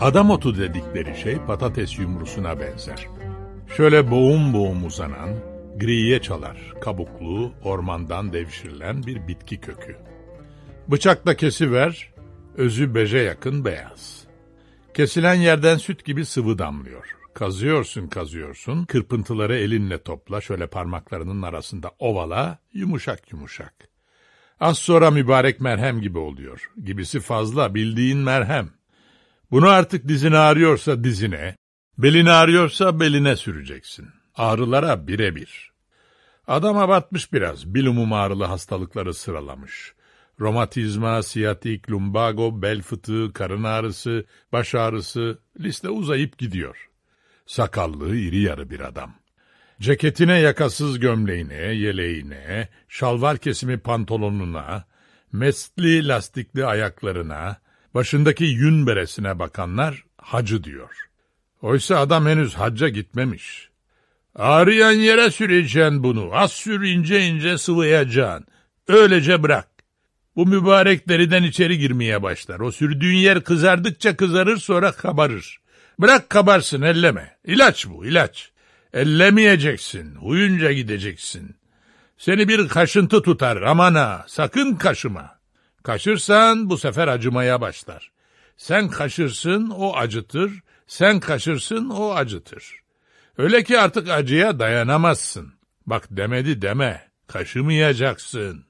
Adam otu dedikleri şey patates yumrusuna benzer. Şöyle boğum boğum uzanan, griye çalar, kabuklu, ormandan devşirilen bir bitki kökü. Bıçakla kesiver, özü beje yakın beyaz. Kesilen yerden süt gibi sıvı damlıyor. Kazıyorsun kazıyorsun, kırpıntıları elinle topla, şöyle parmaklarının arasında ovala, yumuşak yumuşak. Az sonra mübarek merhem gibi oluyor. Gibisi fazla, bildiğin merhem. Bunu artık dizin ağrıyorsa dizine, belin ağrıyorsa beline süreceksin. Ağrılara birebir. Adam abartmış biraz, bilumum ağrılı hastalıkları sıralamış. Romatizma, siyatik, lumbago, bel fıtığı, karın ağrısı, baş ağrısı, liste uzayıp gidiyor. Sakallı, iri yarı bir adam. Ceketine yakasız gömleğine, yeleğine, şalvar kesimi pantolonuna, mesli lastikli ayaklarına, başındaki yün beresine bakanlar hacı diyor. Oysa adam henüz hacca gitmemiş. Ağrıyan yere süreceksin bunu, az sür ince ince sıvayacaksın. Öylece bırak. Bu mübarek deriden içeri girmeye başlar. O sürdüğün yer kızardıkça kızarır sonra kabarır. Bırak kabarsın elleme. İlaç bu ilaç. Ellemeyeceksin. Huyunca gideceksin. Seni bir kaşıntı tutar aman ha sakın kaşıma. Kaşırsan bu sefer acımaya başlar. Sen kaşırsın o acıtır. Sen kaşırsın o acıtır. Öyle ki artık acıya dayanamazsın. Bak demedi deme. Kaşımayacaksın.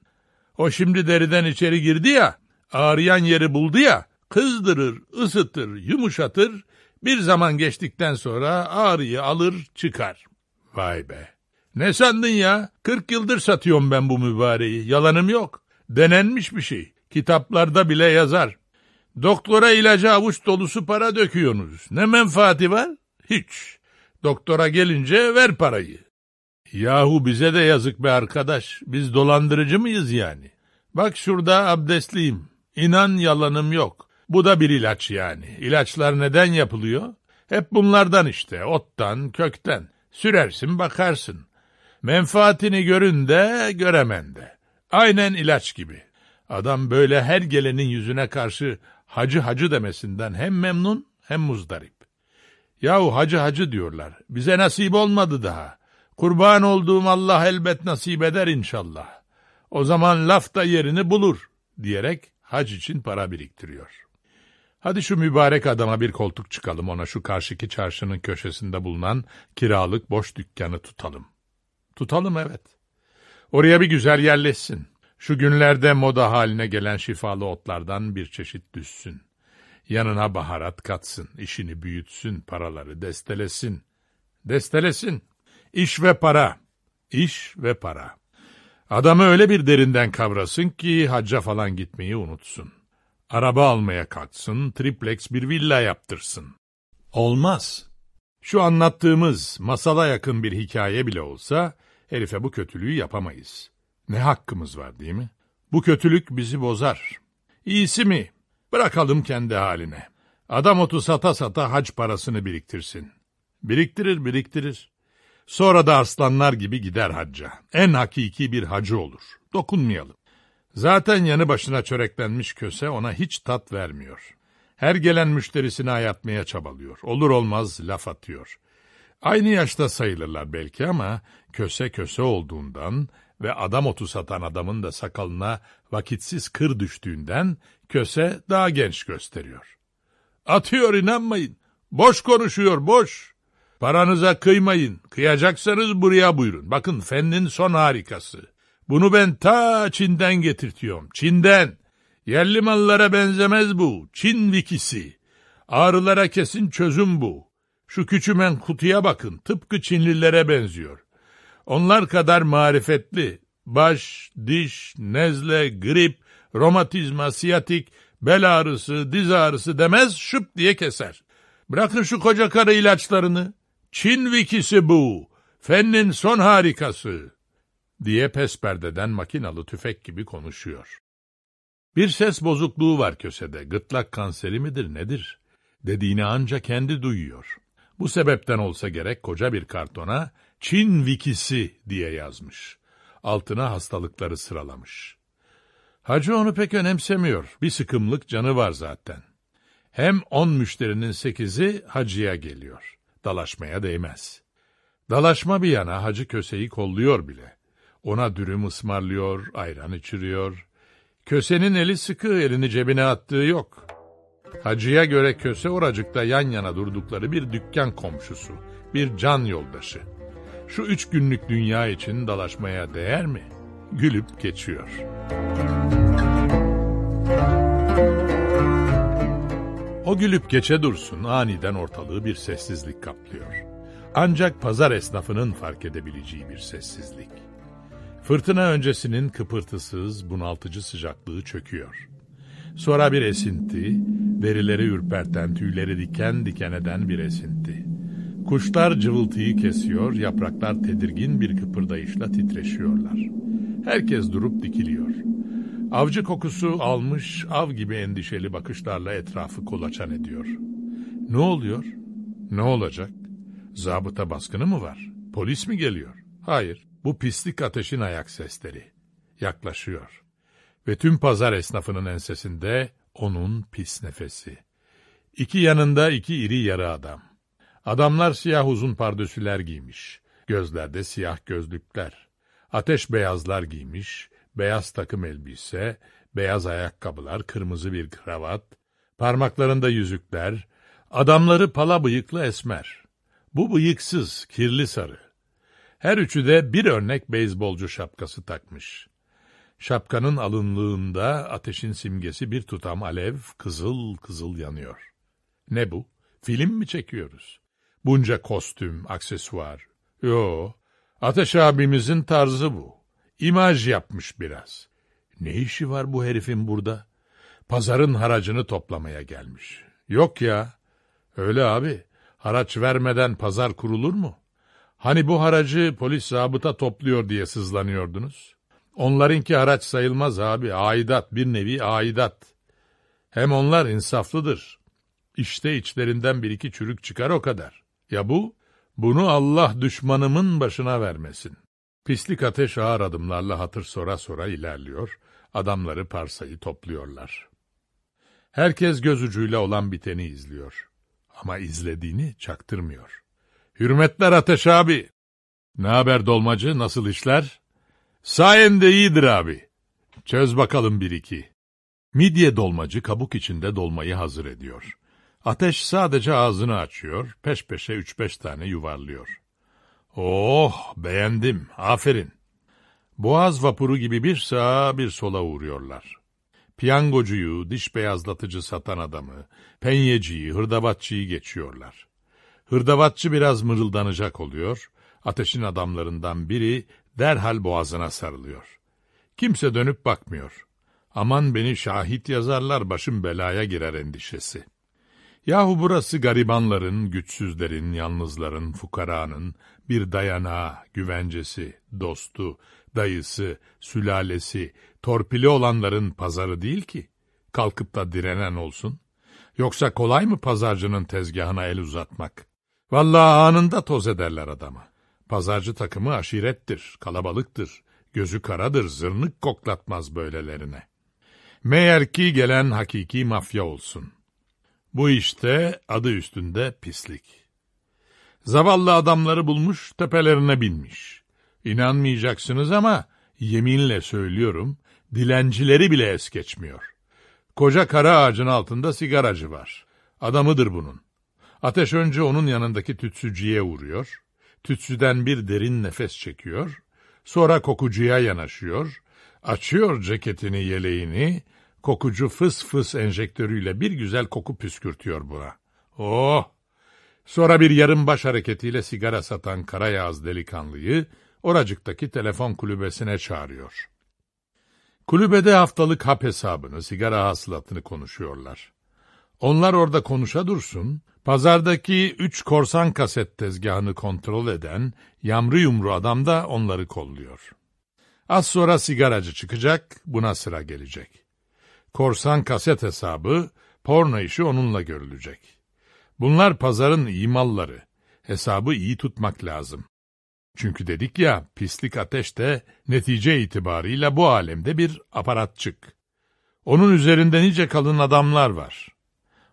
O şimdi deriden içeri girdi ya, ağrıyan yeri buldu ya, kızdırır, ısıtır, yumuşatır, bir zaman geçtikten sonra ağrıyı alır çıkar. Vay be. Ne sandın ya? Kırk yıldır satıyorum ben bu mübareği. Yalanım yok. Denenmiş bir şey. Kitaplarda bile yazar. Doktora ilacı avuç dolusu para döküyorsunuz. Ne menfaati var? Hiç. Doktora gelince ver parayı. Yahu bize de yazık be arkadaş. Biz dolandırıcı mıyız yani? Bak şurada abdestliyim. İnan yalanım yok. Bu da bir ilaç yani. İlaçlar neden yapılıyor? Hep bunlardan işte. Ottan, kökten. Sürersin bakarsın. Menfaatini görün de göremen de. Aynen ilaç gibi. Adam böyle her gelenin yüzüne karşı hacı hacı demesinden hem memnun hem muzdarip. Yahu hacı hacı diyorlar. Bize nasip olmadı daha. Kurban olduğum Allah elbet nasip eder inşallah. O zaman laf da yerini bulur diyerek hac için para biriktiriyor. Hadi şu mübarek adama bir koltuk çıkalım ona şu karşıki çarşının köşesinde bulunan kiralık boş dükkanı tutalım. Tutalım evet. Oraya bir güzel yerleşsin. Şu günlerde moda haline gelen şifalı otlardan bir çeşit düşsün. Yanına baharat katsın, işini büyütsün, paraları destelesin. Destelesin. İş ve para. İş ve para. Adamı öyle bir derinden kavrasın ki hacca falan gitmeyi unutsun. Araba almaya kalksın, triplex bir villa yaptırsın. Olmaz. Şu anlattığımız masala yakın bir hikaye bile olsa herife bu kötülüğü yapamayız. Ne hakkımız var değil mi? Bu kötülük bizi bozar. İyisi mi? Bırakalım kendi haline. Adam otu sata sata hac parasını biriktirsin. Biriktirir biriktirir. Sonra da aslanlar gibi gider hacca. En hakiki bir hacı olur. Dokunmayalım. Zaten yanı başına çöreklenmiş köse ona hiç tat vermiyor. Her gelen müşterisini ayatmaya çabalıyor. Olur olmaz laf atıyor. Aynı yaşta sayılırlar belki ama köse köse olduğundan ve adam otu satan adamın da sakalına vakitsiz kır düştüğünden köse daha genç gösteriyor. Atıyor inanmayın. Boş konuşuyor boş. Paranıza kıymayın. Kıyacaksanız buraya buyurun. Bakın fennin son harikası. Bunu ben ta Çin'den getirtiyorum. Çin'den. Yerli mallara benzemez bu. Çin vikisi. Ağrılara kesin çözüm bu. Şu küçümen kutuya bakın. Tıpkı Çinlilere benziyor. Onlar kadar marifetli. Baş, diş, nezle, grip, romatizma, siyatik, bel ağrısı, diz ağrısı demez şıp diye keser. Bırakın şu koca karı ilaçlarını. Çin vikisi bu. Fennin son harikası diye pesperdeden makinalı tüfek gibi konuşuyor. Bir ses bozukluğu var kösede, gırtlak kanseri midir nedir? Dediğini anca kendi duyuyor. Bu sebepten olsa gerek koca bir kartona Çin vikisi diye yazmış. Altına hastalıkları sıralamış. Hacı onu pek önemsemiyor. Bir sıkımlık canı var zaten. Hem on müşterinin sekizi hacıya geliyor. Dalaşmaya değmez. Dalaşma bir yana hacı köseyi kolluyor bile. Ona dürüm ısmarlıyor, ayran içiriyor. Kösenin eli sıkı, elini cebine attığı yok. Hacıya göre köse oracıkta yan yana durdukları bir dükkan komşusu, bir can yoldaşı. Şu üç günlük dünya için dalaşmaya değer mi? Gülüp geçiyor. O gülüp geçe dursun aniden ortalığı bir sessizlik kaplıyor. Ancak pazar esnafının fark edebileceği bir sessizlik. Fırtına öncesinin kıpırtısız, bunaltıcı sıcaklığı çöküyor. Sonra bir esinti, derileri ürperten, tüyleri diken diken eden bir esinti. Kuşlar cıvıltıyı kesiyor, yapraklar tedirgin bir kıpırdayışla titreşiyorlar. Herkes durup dikiliyor. Avcı kokusu almış, av gibi endişeli bakışlarla etrafı kolaçan ediyor. Ne oluyor? Ne olacak? Zabıta baskını mı var? Polis mi geliyor? Hayır, bu pislik ateşin ayak sesleri. Yaklaşıyor. Ve tüm pazar esnafının ensesinde onun pis nefesi. İki yanında iki iri yarı adam. Adamlar siyah uzun pardösüler giymiş. Gözlerde siyah gözlükler. Ateş beyazlar giymiş, beyaz takım elbise, beyaz ayakkabılar, kırmızı bir kravat, parmaklarında yüzükler, adamları pala bıyıklı esmer. Bu bıyıksız, kirli sarı. Her üçü de bir örnek beyzbolcu şapkası takmış. Şapkanın alınlığında ateşin simgesi bir tutam alev kızıl kızıl yanıyor. Ne bu? Film mi çekiyoruz? Bunca kostüm, aksesuar. Yo, Ateş abimizin tarzı bu. İmaj yapmış biraz. Ne işi var bu herifin burada? Pazarın haracını toplamaya gelmiş. Yok ya. Öyle abi. Haraç vermeden pazar kurulur mu? Hani bu haracı polis zabıta topluyor diye sızlanıyordunuz? Onlarınki haraç sayılmaz abi. Aidat, bir nevi aidat. Hem onlar insaflıdır. İşte içlerinden bir iki çürük çıkar o kadar. Ya bu? Bunu Allah düşmanımın başına vermesin. Pislik ateş ağır adımlarla hatır sora sora ilerliyor. Adamları parsayı topluyorlar. Herkes göz ucuyla olan biteni izliyor. Ama izlediğini çaktırmıyor. Hürmetler Ateş abi. Ne haber dolmacı, nasıl işler? Sayende iyidir abi. Çöz bakalım bir iki. Midye dolmacı kabuk içinde dolmayı hazır ediyor. Ateş sadece ağzını açıyor, peş peşe üç beş tane yuvarlıyor. Oh, beğendim, aferin. Boğaz vapuru gibi bir sağa bir sola uğruyorlar. Piyangocuyu, diş beyazlatıcı satan adamı, penyeciyi, hırdavatçıyı geçiyorlar. Hırdavatçı biraz mırıldanacak oluyor, ateşin adamlarından biri derhal boğazına sarılıyor. Kimse dönüp bakmıyor. Aman beni şahit yazarlar başım belaya girer endişesi. Yahu burası garibanların, güçsüzlerin, yalnızların, fukaranın bir dayanağı, güvencesi, dostu, dayısı, sülalesi, torpili olanların pazarı değil ki. Kalkıp da direnen olsun. Yoksa kolay mı pazarcının tezgahına el uzatmak? Vallahi anında toz ederler adamı. Pazarcı takımı aşirettir, kalabalıktır, gözü karadır, zırnık koklatmaz böylelerine. Meğer ki gelen hakiki mafya olsun.'' Bu işte adı üstünde pislik. Zavallı adamları bulmuş, tepelerine binmiş. İnanmayacaksınız ama yeminle söylüyorum, dilencileri bile es geçmiyor. Koca kara ağacın altında sigaracı var. Adamıdır bunun. Ateş önce onun yanındaki tütsücüye vuruyor. Tütsüden bir derin nefes çekiyor. Sonra kokucuya yanaşıyor. Açıyor ceketini, yeleğini, Kokucu fıs fıs enjektörüyle bir güzel koku püskürtüyor buna. Oh! Sonra bir yarım baş hareketiyle sigara satan karayağız delikanlıyı oracıktaki telefon kulübesine çağırıyor. Kulübede haftalık hap hesabını, sigara hasılatını konuşuyorlar. Onlar orada konuşa dursun, pazardaki üç korsan kaset tezgahını kontrol eden yamru yumru adam da onları kolluyor. Az sonra sigaracı çıkacak, buna sıra gelecek. Korsan kaset hesabı, porno işi onunla görülecek. Bunlar pazarın iyi malları. Hesabı iyi tutmak lazım. Çünkü dedik ya, pislik ateş de netice itibarıyla bu alemde bir aparatçık. Onun üzerinde nice kalın adamlar var.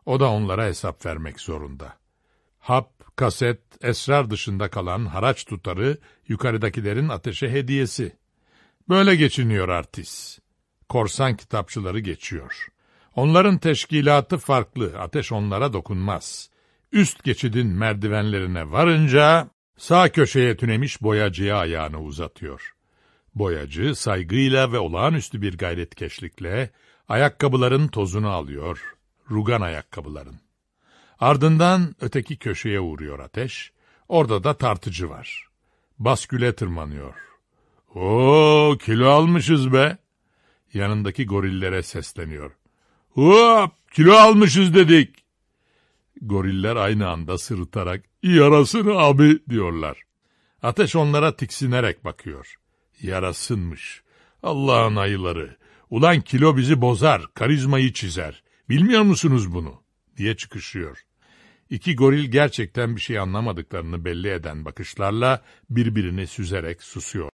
O da onlara hesap vermek zorunda. Hap, kaset, esrar dışında kalan haraç tutarı yukarıdakilerin ateşe hediyesi. Böyle geçiniyor artist. Korsan kitapçıları geçiyor. Onların teşkilatı farklı, ateş onlara dokunmaz. Üst geçidin merdivenlerine varınca sağ köşeye tünemiş boyacıya ayağını uzatıyor. Boyacı saygıyla ve olağanüstü bir gayretkeşlikle ayakkabıların tozunu alıyor, rugan ayakkabıların. Ardından öteki köşeye uğruyor ateş, orada da tartıcı var. Basküle tırmanıyor. Oo kilo almışız be! Yanındaki gorillere sesleniyor. Hop kilo almışız dedik. Goriller aynı anda sırıtarak yarasını abi diyorlar. Ateş onlara tiksinerek bakıyor. Yarasınmış. Allah'ın ayıları. Ulan kilo bizi bozar, karizmayı çizer. Bilmiyor musunuz bunu? diye çıkışıyor. İki goril gerçekten bir şey anlamadıklarını belli eden bakışlarla birbirini süzerek susuyor.